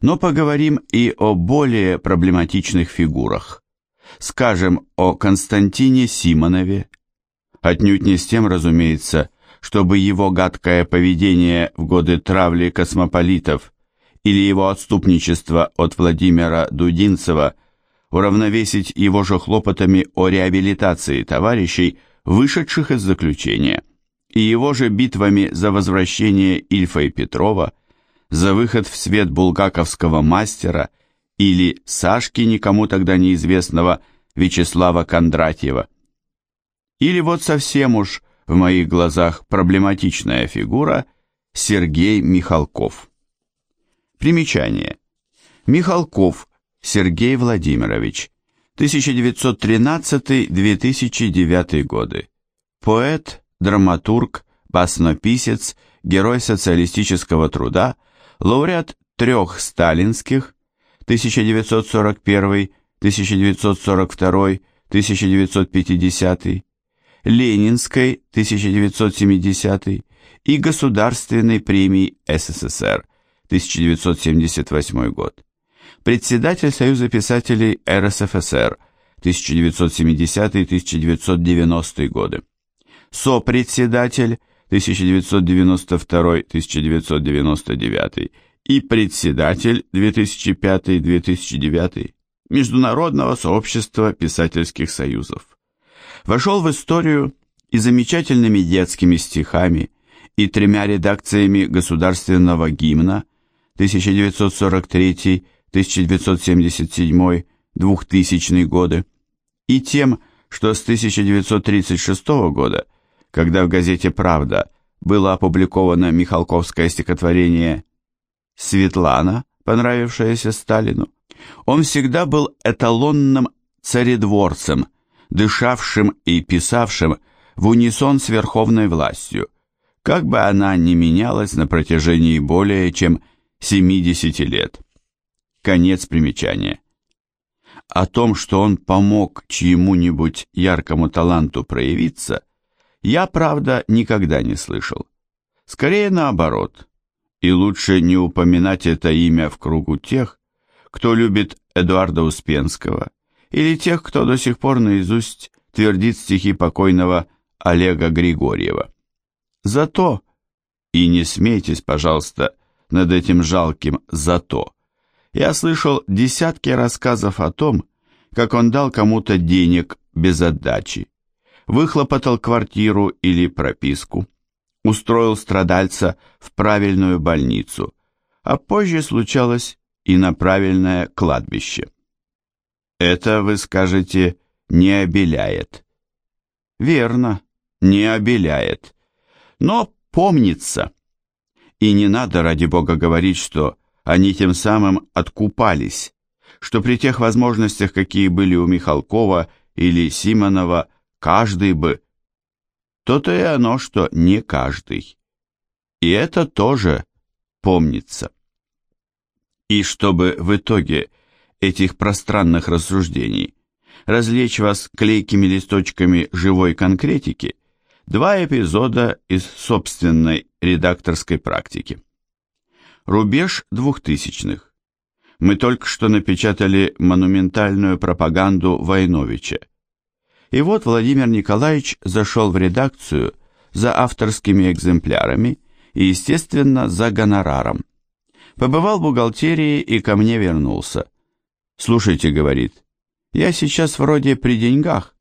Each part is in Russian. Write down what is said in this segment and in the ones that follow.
Но поговорим и о более проблематичных фигурах. Скажем о Константине Симонове. Отнюдь не с тем, разумеется, чтобы его гадкое поведение в годы травли космополитов или его отступничество от Владимира Дудинцева уравновесить его же хлопотами о реабилитации товарищей, вышедших из заключения, и его же битвами за возвращение Ильфа и Петрова, за выход в свет булгаковского мастера или Сашки никому тогда неизвестного Вячеслава Кондратьева. Или вот совсем уж в моих глазах проблематичная фигура Сергей Михалков. Примечание. Михалков Сергей Владимирович, 1913-2009 годы. Поэт, драматург, баснописец, герой социалистического труда, лауреат трех сталинских 1941, 1942, 1950, Ленинской 1970 и Государственной премии СССР 1978 год. Председатель Союза писателей РСФСР 1970-1990 годы. Сопредседатель 1992-1999 и председатель 2005-2009 Международного сообщества писательских союзов. Вошел в историю и замечательными детскими стихами, и тремя редакциями государственного гимна 1943-1977-2000 годы, и тем, что с 1936 года, когда в газете «Правда» было опубликовано Михалковское стихотворение «Светлана», понравившееся Сталину, он всегда был эталонным царедворцем, дышавшим и писавшим в унисон с верховной властью, как бы она ни менялась на протяжении более чем 70 лет. Конец примечания. О том, что он помог чьему-нибудь яркому таланту проявиться, я, правда, никогда не слышал. Скорее наоборот. И лучше не упоминать это имя в кругу тех, кто любит Эдуарда Успенского, или тех, кто до сих пор наизусть твердит стихи покойного Олега Григорьева. Зато, и не смейтесь, пожалуйста, над этим жалким «зато», я слышал десятки рассказов о том, как он дал кому-то денег без отдачи, выхлопотал квартиру или прописку, устроил страдальца в правильную больницу, а позже случалось и на правильное кладбище. Это, вы скажете, не обеляет. Верно, не обеляет. Но помнится. И не надо, ради бога, говорить, что они тем самым откупались, что при тех возможностях, какие были у Михалкова или Симонова, каждый бы. То-то и оно, что не каждый. И это тоже помнится. И чтобы в итоге этих пространных рассуждений развлечь вас клейкими листочками живой конкретики, два эпизода из собственной редакторской практики. Рубеж двухтысячных. Мы только что напечатали монументальную пропаганду Войновича. И вот Владимир Николаевич зашел в редакцию за авторскими экземплярами и, естественно, за гонораром. Побывал в бухгалтерии и ко мне вернулся. «Слушайте», — говорит, — «я сейчас вроде при деньгах,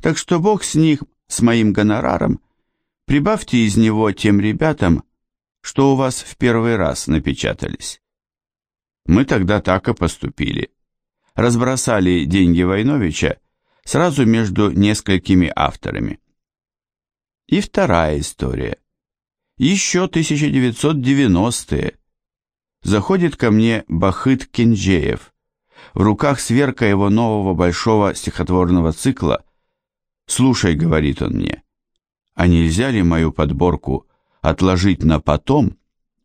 так что бог с них, с моим гонораром, прибавьте из него тем ребятам, что у вас в первый раз напечатались». Мы тогда так и поступили. Разбросали деньги Войновича сразу между несколькими авторами. И вторая история. Еще 1990-е. Заходит ко мне Бахыт Кенджеев. В руках сверка его нового большого стихотворного цикла. «Слушай», — говорит он мне, — «а нельзя ли мою подборку отложить на потом,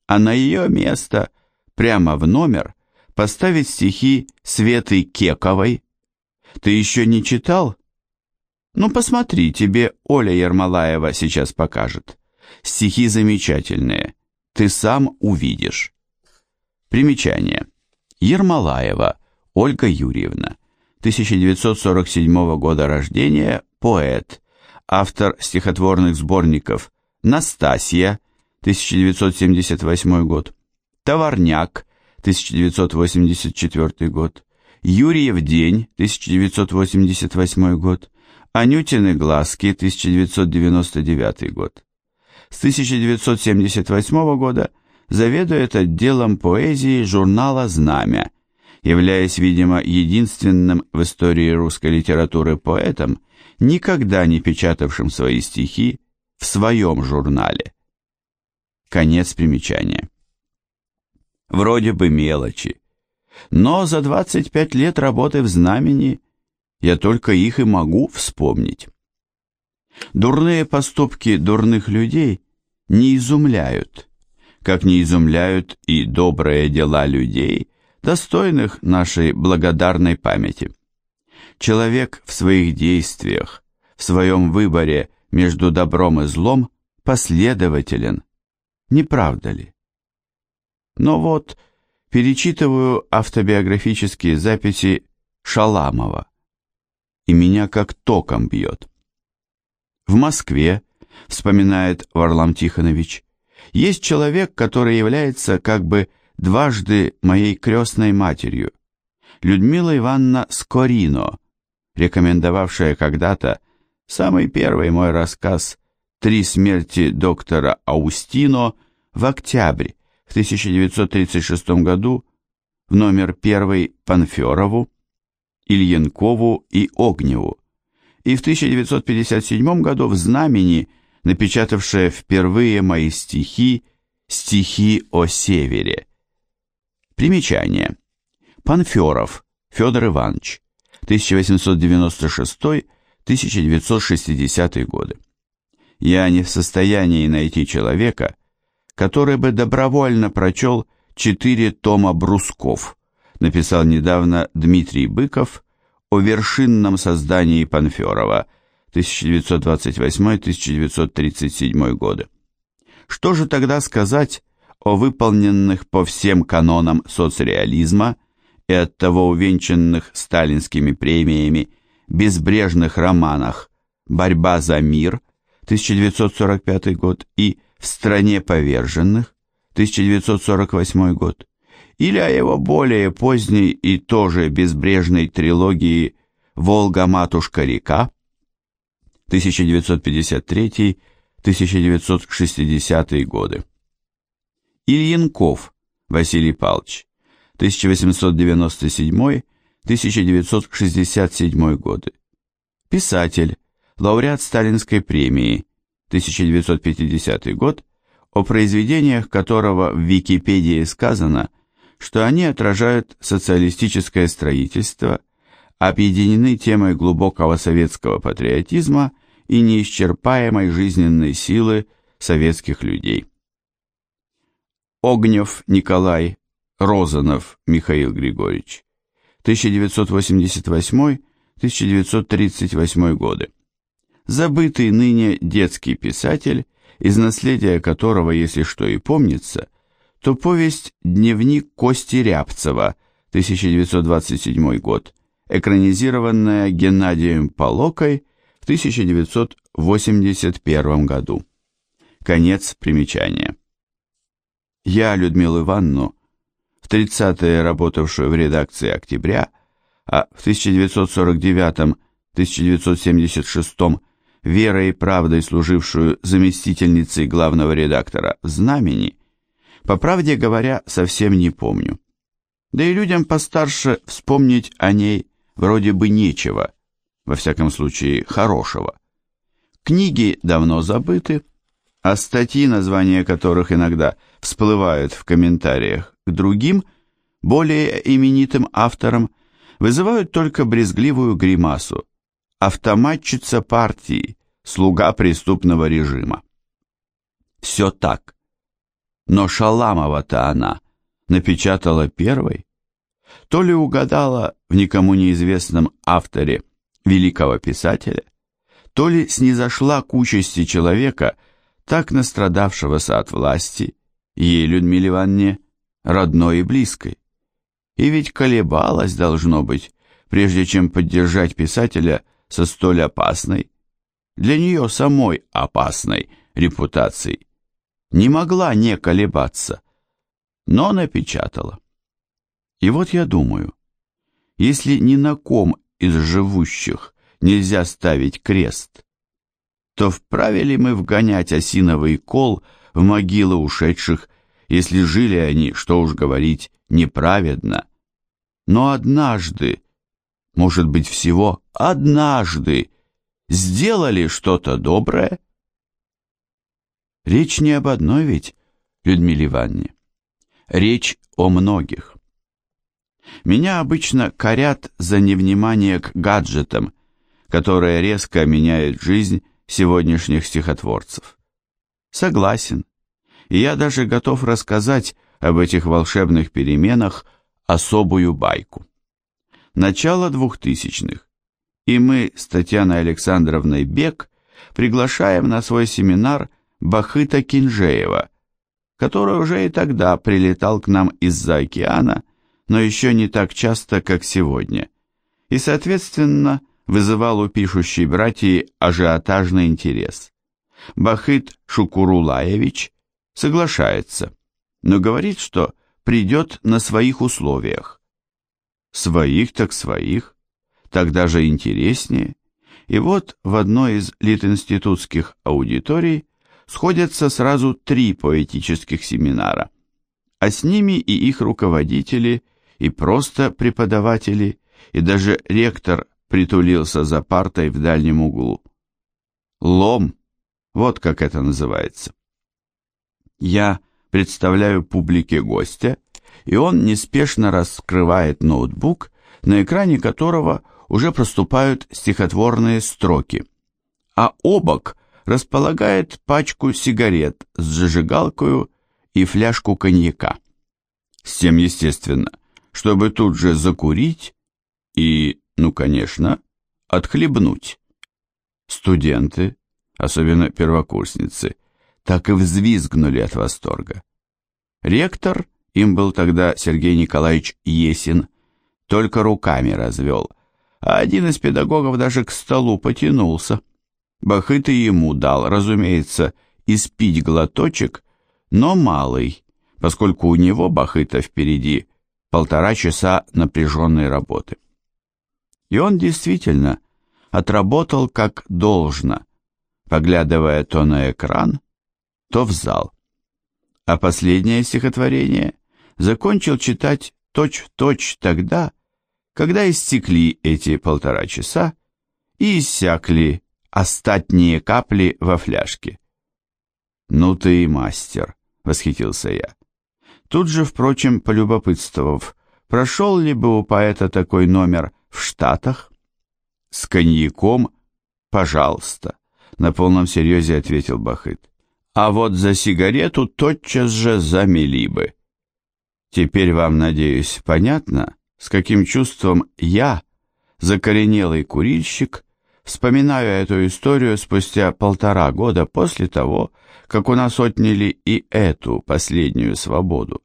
а на ее место, прямо в номер, поставить стихи Светы Кековой, ты еще не читал? Ну, посмотри, тебе Оля Ермолаева сейчас покажет. Стихи замечательные. Ты сам увидишь. Примечание. Ермолаева Ольга Юрьевна, 1947 года рождения, поэт, автор стихотворных сборников «Настасья», 1978 год, «Товарняк», 1984 год, «Юрьев день», 1988 год, «Анютины глазки», 1999 год. С 1978 года заведует отделом поэзии журнала «Знамя», являясь, видимо, единственным в истории русской литературы поэтом, никогда не печатавшим свои стихи в своем журнале. Конец примечания. Вроде бы мелочи, но за 25 лет работы в знамени я только их и могу вспомнить. Дурные поступки дурных людей не изумляют, как не изумляют и добрые дела людей, достойных нашей благодарной памяти. Человек в своих действиях, в своем выборе между добром и злом последователен, не правда ли? Но вот перечитываю автобиографические записи Шаламова, и меня как током бьет. В Москве, вспоминает Варлам Тихонович, есть человек, который является как бы дважды моей крестной матерью, Людмила Ивановна Скорино, рекомендовавшая когда-то самый первый мой рассказ «Три смерти доктора Аустино» в октябре в 1936 году в номер первый Панферову, Ильенкову и Огневу, и в 1957 году в «Знамени», напечатавшая впервые мои стихи «Стихи о севере». Примечание. Панферов Федор Иванович, 1896-1960 годы. Я не в состоянии найти человека, который бы добровольно прочел четыре тома Брусков, написал недавно Дмитрий Быков о вершинном создании Панферова 1928-1937 годы. Что же тогда сказать о выполненных по всем канонам соцреализма и оттого увенчанных сталинскими премиями безбрежных романах «Борьба за мир» 1945 год и «В стране поверженных» 1948 год, или о его более поздней и тоже безбрежной трилогии «Волга-матушка-река» 1953-1960 годы. Ильинков Василий Павлович, 1897-1967 годы. Писатель, лауреат Сталинской премии, 1950 год, о произведениях которого в Википедии сказано, что они отражают социалистическое строительство, объединены темой глубокого советского патриотизма и неисчерпаемой жизненной силы советских людей. Огнев Николай, Розанов Михаил Григорьевич, 1988-1938 годы. Забытый ныне детский писатель, из наследия которого, если что и помнится, то повесть «Дневник Кости Рябцева», 1927 год, экранизированная Геннадием Полокой в 1981 году. Конец примечания. Я Людмилу Ивановну, в 30-е работавшую в редакции «Октября», а в 1949-1976 верой и правдой служившую заместительницей главного редактора «Знамени», по правде говоря, совсем не помню. Да и людям постарше вспомнить о ней вроде бы нечего, во всяком случае хорошего. Книги давно забыты, а статьи, названия которых иногда всплывают в комментариях к другим, более именитым авторам, вызывают только брезгливую гримасу. Автоматчица партии, слуга преступного режима. Все так. Но Шаламова-то она напечатала первой. То ли угадала в никому неизвестном авторе великого писателя, то ли снизошла к участи человека – так настрадавшегося от власти, ей, Людмиле Ивановне, родной и близкой. И ведь колебалась, должно быть, прежде чем поддержать писателя со столь опасной, для нее самой опасной репутацией. Не могла не колебаться, но напечатала. И вот я думаю, если ни на ком из живущих нельзя ставить крест, то вправе ли мы вгонять осиновый кол в могилы ушедших, если жили они, что уж говорить, неправедно? Но однажды, может быть всего однажды, сделали что-то доброе? Речь не об одной ведь, Людмиле Ивановне. Речь о многих. Меня обычно корят за невнимание к гаджетам, которые резко меняют жизнь сегодняшних стихотворцев. Согласен. И я даже готов рассказать об этих волшебных переменах особую байку. Начало двухтысячных. И мы с Татьяной Александровной Бек приглашаем на свой семинар Бахыта Кинжеева, который уже и тогда прилетал к нам из-за океана, но еще не так часто, как сегодня, и, соответственно, вызывал у пишущей братьи ажиотажный интерес. Бахыт Шукурулаевич соглашается, но говорит, что придет на своих условиях. Своих так своих, так даже интереснее. И вот в одной из литинститутских аудиторий сходятся сразу три поэтических семинара, а с ними и их руководители, и просто преподаватели, и даже ректор притулился за партой в дальнем углу. Лом, вот как это называется. Я представляю публике гостя, и он неспешно раскрывает ноутбук, на экране которого уже проступают стихотворные строки, а обок располагает пачку сигарет с зажигалкой и фляжку коньяка. С тем, естественно, чтобы тут же закурить и, ну, конечно, отхлебнуть. Студенты, особенно первокурсницы, так и взвизгнули от восторга. Ректор, им был тогда Сергей Николаевич Есин, только руками развел, а один из педагогов даже к столу потянулся. Бахыт ему дал, разумеется, испить глоточек, но малый, поскольку у него, Бахыта, впереди полтора часа напряженной работы. И он действительно отработал как должно, поглядывая то на экран, то в зал. А последнее стихотворение закончил читать точь-в-точь точь тогда, когда истекли эти полтора часа и иссякли остатние капли во фляжке. «Ну ты и мастер», — восхитился я. Тут же, впрочем, полюбопытствовав, прошел ли бы у поэта такой номер в Штатах? С коньяком, пожалуйста, на полном серьезе ответил Бахыт. А вот за сигарету тотчас же замели бы. Теперь вам, надеюсь, понятно, с каким чувством я, закоренелый курильщик, вспоминаю эту историю спустя полтора года после того, как у нас отняли и эту последнюю свободу.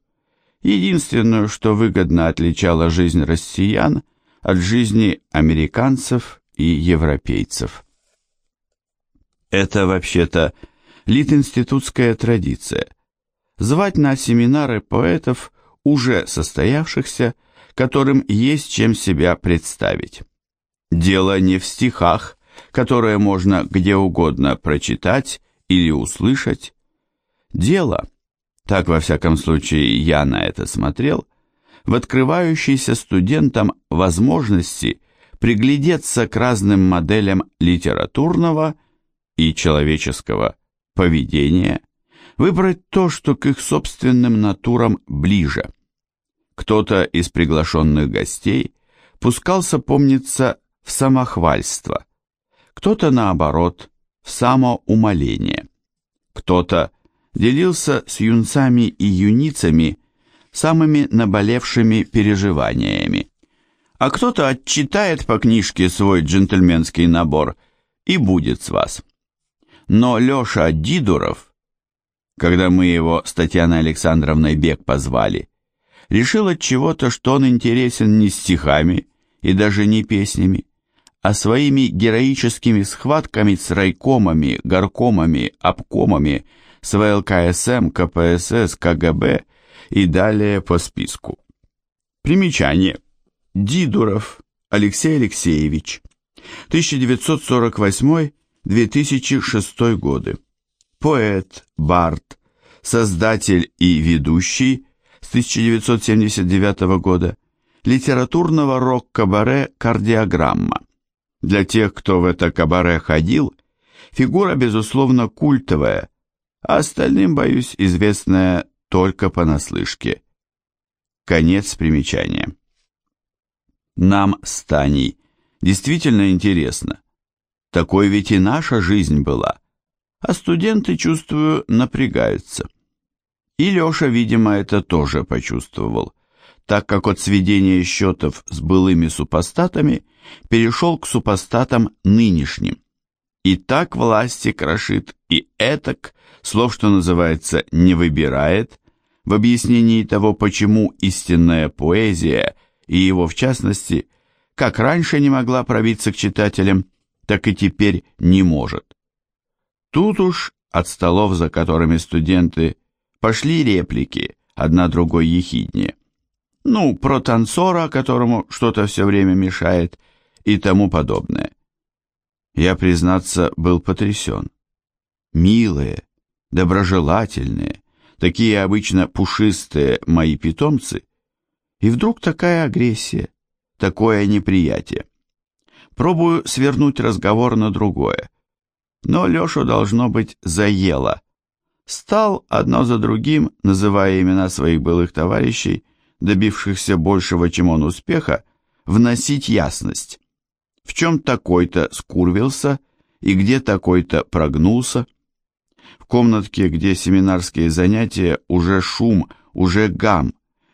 Единственную, что выгодно отличало жизнь россиян от жизни американцев и европейцев. Это вообще-то литинститутская традиция. Звать на семинары поэтов, уже состоявшихся, которым есть чем себя представить. Дело не в стихах, которые можно где угодно прочитать или услышать. Дело, так во всяком случае я на это смотрел, в открывающейся студентам возможности приглядеться к разным моделям литературного и человеческого поведения, выбрать то, что к их собственным натурам ближе. Кто-то из приглашенных гостей пускался, помнится, в самохвальство, кто-то, наоборот, в самоумоление. Кто-то делился с юнцами и юницами самыми наболевшими переживаниями, а кто-то отчитает по книжке свой джентльменский набор и будет с вас. Но Леша Дидуров, когда мы его с Татьяной Александровной Бек позвали, решил от чего-то, что он интересен не стихами и даже не песнями, а своими героическими схватками с райкомами, горкомами, обкомами, с ВЛКСМ, КПСС, КГБ и далее по списку. Примечание. Дидуров Алексей Алексеевич, 1948-2006 годы. Поэт, бард, создатель и ведущий с 1979 года литературного рок-кабаре «Кардиограмма». Для тех, кто в это кабаре ходил, фигура, безусловно, культовая, а остальным, боюсь, известная только понаслышке. Конец примечания. Нам с Таней действительно интересно. Такой ведь и наша жизнь была. А студенты, чувствую, напрягаются. И Леша, видимо, это тоже почувствовал, так как от сведения счетов с былыми супостатами перешел к супостатам нынешним. И так власти крошит, и этак, слов, что называется, не выбирает, в объяснении того, почему истинная поэзия, и его в частности, как раньше не могла пробиться к читателям, так и теперь не может. Тут уж от столов, за которыми студенты, пошли реплики, одна другой ехиднее. Ну, про танцора, которому что-то все время мешает, и тому подобное. Я, признаться, был потрясен. Милые, доброжелательные, такие обычно пушистые мои питомцы, и вдруг такая агрессия, такое неприятие. Пробую свернуть разговор на другое, но Лешу, должно быть, заело. Стал одно за другим, называя имена своих былых товарищей, добившихся большего, чем он успеха, вносить ясность. В чем такой-то скурвился и где такой-то прогнулся. В комнатке, где семинарские занятия, уже шум, уже гам.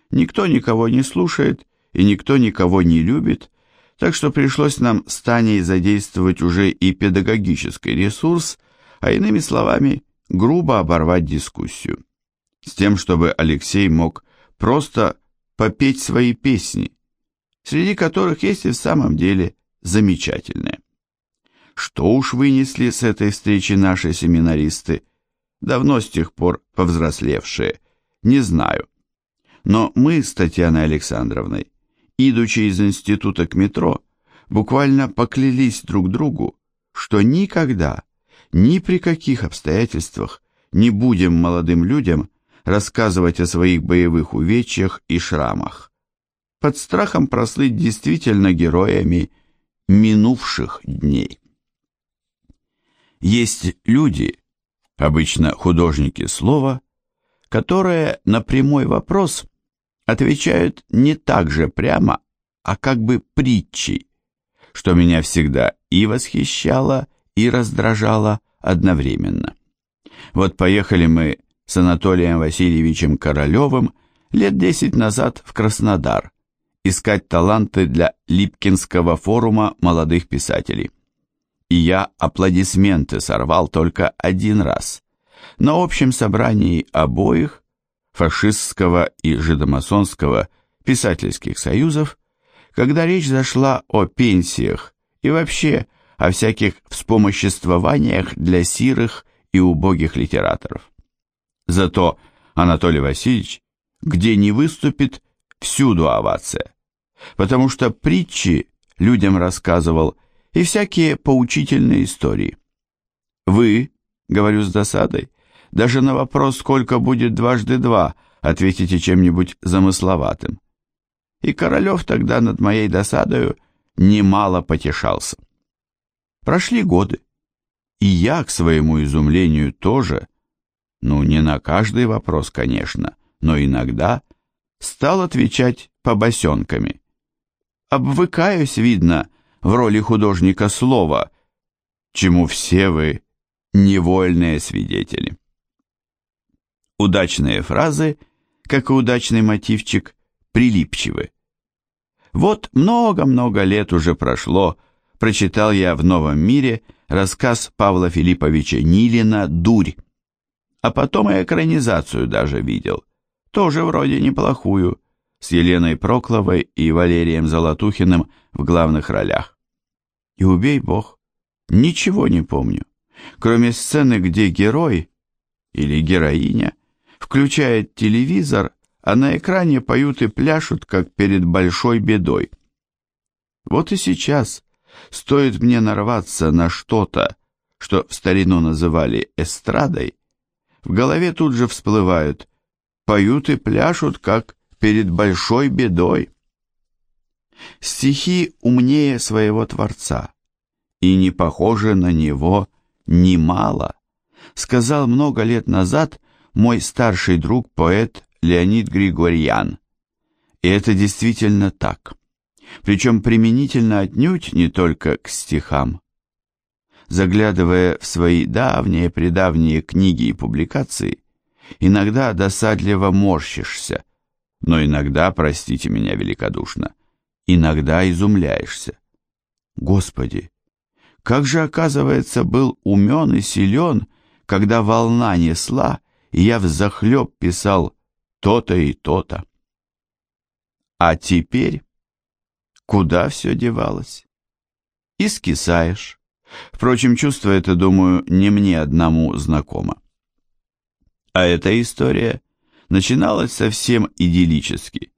Никто никого не слушает и никто никого не любит, так что пришлось нам с Таней задействовать уже и педагогический ресурс, а иными словами, грубо оборвать дискуссию. С тем, чтобы Алексей мог просто попеть свои песни, среди которых есть и в самом деле замечательные. Что уж вынесли с этой встречи наши семинаристы, давно с тех пор повзрослевшие, не знаю. Но мы с Татьяной Александровной, идучи из института к метро, буквально поклялись друг другу, что никогда, ни при каких обстоятельствах не будем молодым людям рассказывать о своих боевых увечьях и шрамах, под страхом прослыть действительно героями минувших дней. Есть люди, обычно художники слова, которые на прямой вопрос отвечают не так же прямо, а как бы притчей, что меня всегда и восхищало, и раздражало одновременно. Вот поехали мы с Анатолием Васильевичем Королевым лет десять назад в Краснодар искать таланты для Липкинского форума молодых писателей. И я аплодисменты сорвал только один раз. На общем собрании обоих, фашистского и жидомасонского писательских союзов, когда речь зашла о пенсиях и вообще о всяких вспомоществованиях для сирых и убогих литераторов. Зато Анатолий Васильевич, где не выступит, всюду овация, потому что притчи людям рассказывал и всякие поучительные истории. Вы, говорю с досадой, даже на вопрос, сколько будет дважды два, ответите чем-нибудь замысловатым. И Королев тогда над моей досадою немало потешался. Прошли годы, и я, к своему изумлению, тоже, ну, не на каждый вопрос, конечно, но иногда стал отвечать побосенками. Обвыкаюсь, видно, в роли художника слова, чему все вы невольные свидетели. Удачные фразы, как и удачный мотивчик, прилипчивы. Вот много-много лет уже прошло, прочитал я в «Новом мире» рассказ Павла Филипповича Нилина «Дурь», а потом и экранизацию даже видел – тоже вроде неплохую, с Еленой Прокловой и Валерием Золотухиным в главных ролях. И убей бог, ничего не помню, кроме сцены, где герой или героиня включает телевизор, а на экране поют и пляшут, как перед большой бедой. Вот и сейчас стоит мне нарваться на что-то, что в старину называли эстрадой, в голове тут же всплывают, поют и пляшут, как перед большой бедой. Стихи умнее своего Творца, и не похожи на него немало, сказал много лет назад мой старший друг поэт Леонид Григорьян. И это действительно так. Причем применительно отнюдь не только к стихам. Заглядывая в свои давние-предавние книги и публикации, иногда досадливо морщишься, но иногда, простите меня великодушно, иногда изумляешься. Господи, как же, оказывается, был умен и силен, когда волна несла, и я взахлеб писал то-то и то-то. А теперь куда все девалось? И скисаешь. Впрочем, чувство это, думаю, не мне одному знакомо. А эта история начиналась совсем идиллически.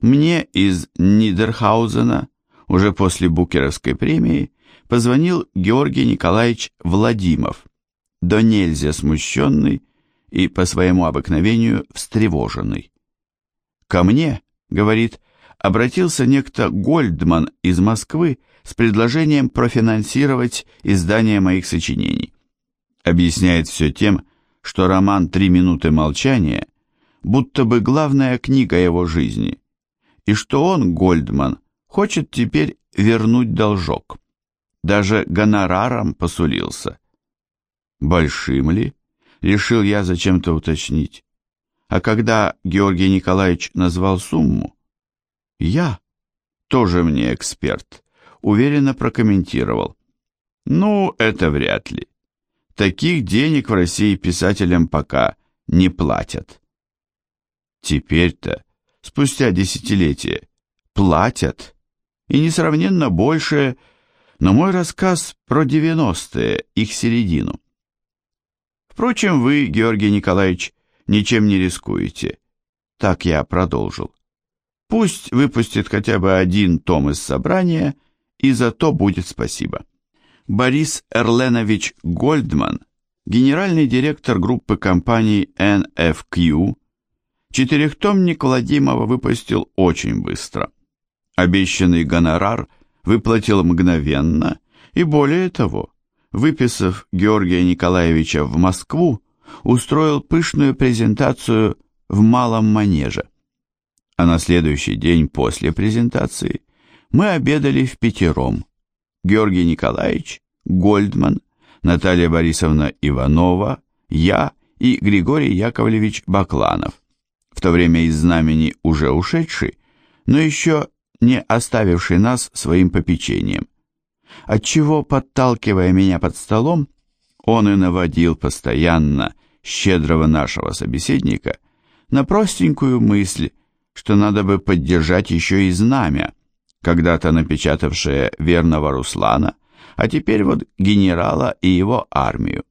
Мне из Нидерхаузена, уже после Букеровской премии, позвонил Георгий Николаевич Владимов, до нельзя смущенный и по своему обыкновению встревоженный. «Ко мне, — говорит, — обратился некто Гольдман из Москвы с предложением профинансировать издание моих сочинений. Объясняет все тем, что роман «Три минуты молчания» будто бы главная книга его жизни, и что он, Гольдман, хочет теперь вернуть должок. Даже гонораром посулился. Большим ли? Решил я зачем-то уточнить. А когда Георгий Николаевич назвал сумму, я, тоже мне эксперт, уверенно прокомментировал. Ну, это вряд ли. Таких денег в России писателям пока не платят. Теперь-то, спустя десятилетия, платят, и несравненно больше, но мой рассказ про девяностые, их середину. Впрочем, вы, Георгий Николаевич, ничем не рискуете. Так я продолжил. Пусть выпустит хотя бы один том из собрания, и за то будет спасибо. Борис Эрленович Гольдман, генеральный директор группы компаний NFQ, четырехтомник Владимова выпустил очень быстро. Обещанный гонорар выплатил мгновенно, и более того, выписав Георгия Николаевича в Москву, устроил пышную презентацию в Малом Манеже. А на следующий день после презентации мы обедали в пятером. Георгий Николаевич, Гольдман, Наталья Борисовна Иванова, я и Григорий Яковлевич Бакланов, в то время из знамени уже ушедший, но еще не оставивший нас своим попечением. Отчего, подталкивая меня под столом, он и наводил постоянно щедрого нашего собеседника на простенькую мысль, что надо бы поддержать еще и знамя, когда-то напечатавшее верного Руслана, а теперь вот генерала и его армию.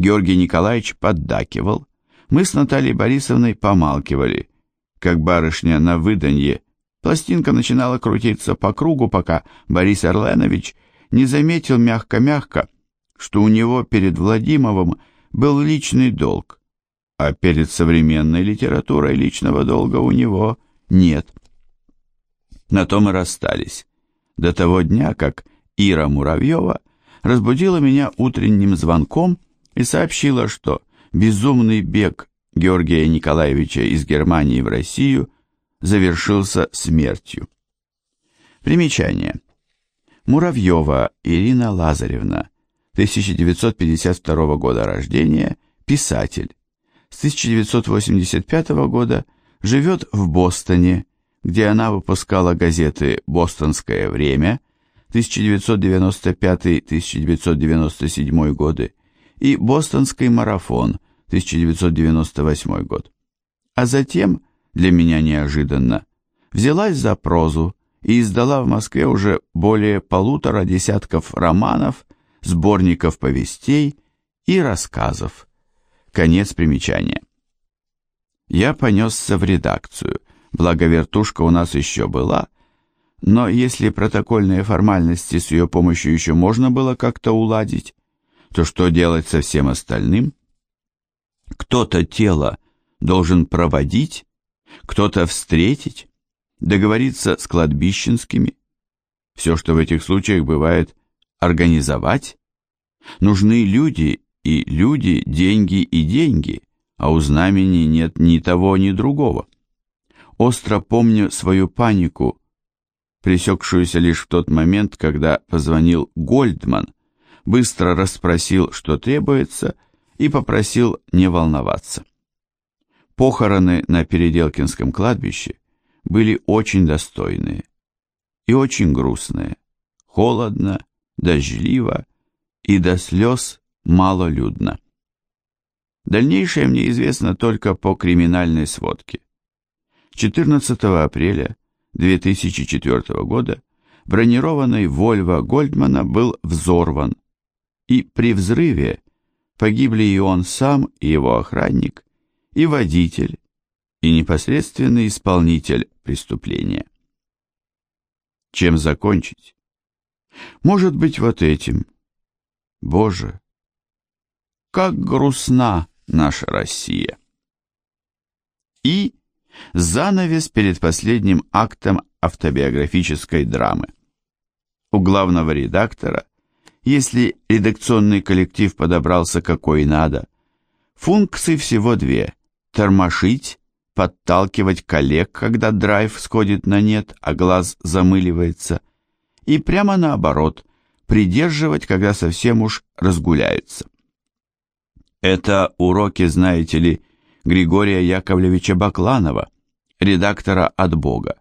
Георгий Николаевич поддакивал, мы с Натальей Борисовной помалкивали, как барышня на выданье, пластинка начинала крутиться по кругу, пока Борис Орленович не заметил мягко-мягко, что у него перед Владимовым был личный долг, а перед современной литературой личного долга у него нет. На том и расстались. До того дня, как Ира Муравьева разбудила меня утренним звонком и сообщила, что безумный бег Георгия Николаевича из Германии в Россию завершился смертью. Примечание. Муравьева Ирина Лазаревна, 1952 года рождения, писатель. С 1985 года живет в Бостоне, где она выпускала газеты «Бостонское время» 1995-1997 годы и «Бостонский марафон» 1998 год. А затем для меня неожиданно, взялась за прозу и издала в Москве уже более полутора десятков романов, сборников повестей и рассказов. Конец примечания. Я понесся в редакцию, благо вертушка у нас еще была, но если протокольные формальности с ее помощью еще можно было как-то уладить, то что делать со всем остальным? Кто-то тело должен проводить, кто-то встретить, договориться с кладбищенскими. Все, что в этих случаях бывает, организовать. Нужны люди, и люди, деньги и деньги, а у знамени нет ни того, ни другого. Остро помню свою панику, пресекшуюся лишь в тот момент, когда позвонил Гольдман, быстро расспросил, что требуется, и попросил не волноваться. Похороны на Переделкинском кладбище были очень достойные и очень грустные, холодно, дождливо и до слез малолюдно. Дальнейшее мне известно только по криминальной сводке. 14 апреля 2004 года бронированный Вольво Гольдмана был взорван, и при взрыве погибли и он сам, и его охранник, и водитель, и непосредственный исполнитель преступления. Чем закончить? Может быть, вот этим. Боже, как грустна наша Россия. И занавес перед последним актом автобиографической драмы. У главного редактора, если редакционный коллектив подобрался какой надо, функции всего две – тормошить, подталкивать коллег, когда драйв сходит на нет, а глаз замыливается, и прямо наоборот – придерживать, когда совсем уж разгуляются. Это уроки, знаете ли, Григория Яковлевича Бакланова, редактора «От Бога».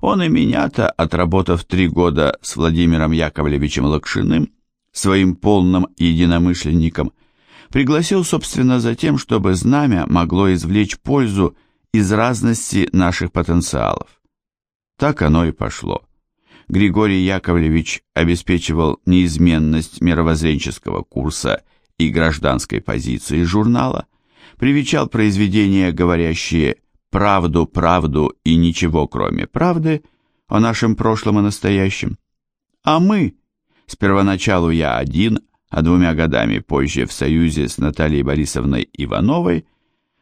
Он и меня-то, отработав три года с Владимиром Яковлевичем Лакшиным, своим полным единомышленником, пригласил, собственно, за тем, чтобы знамя могло извлечь пользу из разности наших потенциалов. Так оно и пошло. Григорий Яковлевич обеспечивал неизменность мировоззренческого курса и гражданской позиции журнала, привечал произведения, говорящие «правду, правду и ничего кроме правды» о нашем прошлом и настоящем. А мы, с первоначалу я один, а двумя годами позже в союзе с Натальей Борисовной Ивановой,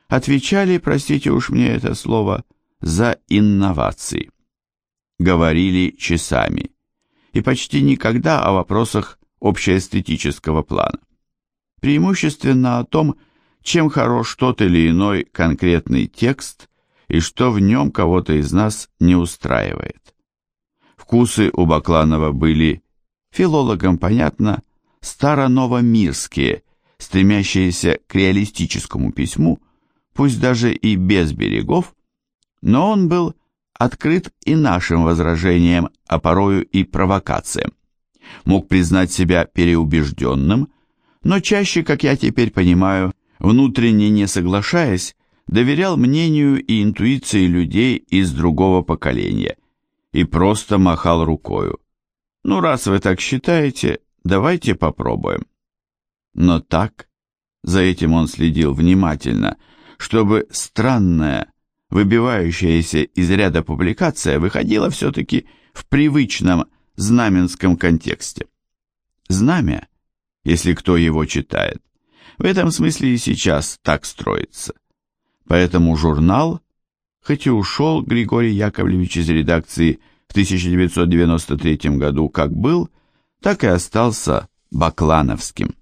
отвечали, простите уж мне это слово, за инновации. Говорили часами и почти никогда о вопросах общеэстетического плана преимущественно о том, чем хорош тот или иной конкретный текст и что в нем кого-то из нас не устраивает. Вкусы у Бакланова были, филологам понятно, старо-новомирские, стремящиеся к реалистическому письму, пусть даже и без берегов, но он был открыт и нашим возражениям, а порою и провокациям. Мог признать себя переубежденным – но чаще, как я теперь понимаю, внутренне не соглашаясь, доверял мнению и интуиции людей из другого поколения и просто махал рукою. Ну, раз вы так считаете, давайте попробуем. Но так, за этим он следил внимательно, чтобы странная, выбивающаяся из ряда публикация выходила все-таки в привычном знаменском контексте. Знамя если кто его читает. В этом смысле и сейчас так строится. Поэтому журнал, хоть и ушел Григорий Яковлевич из редакции в 1993 году как был, так и остался баклановским.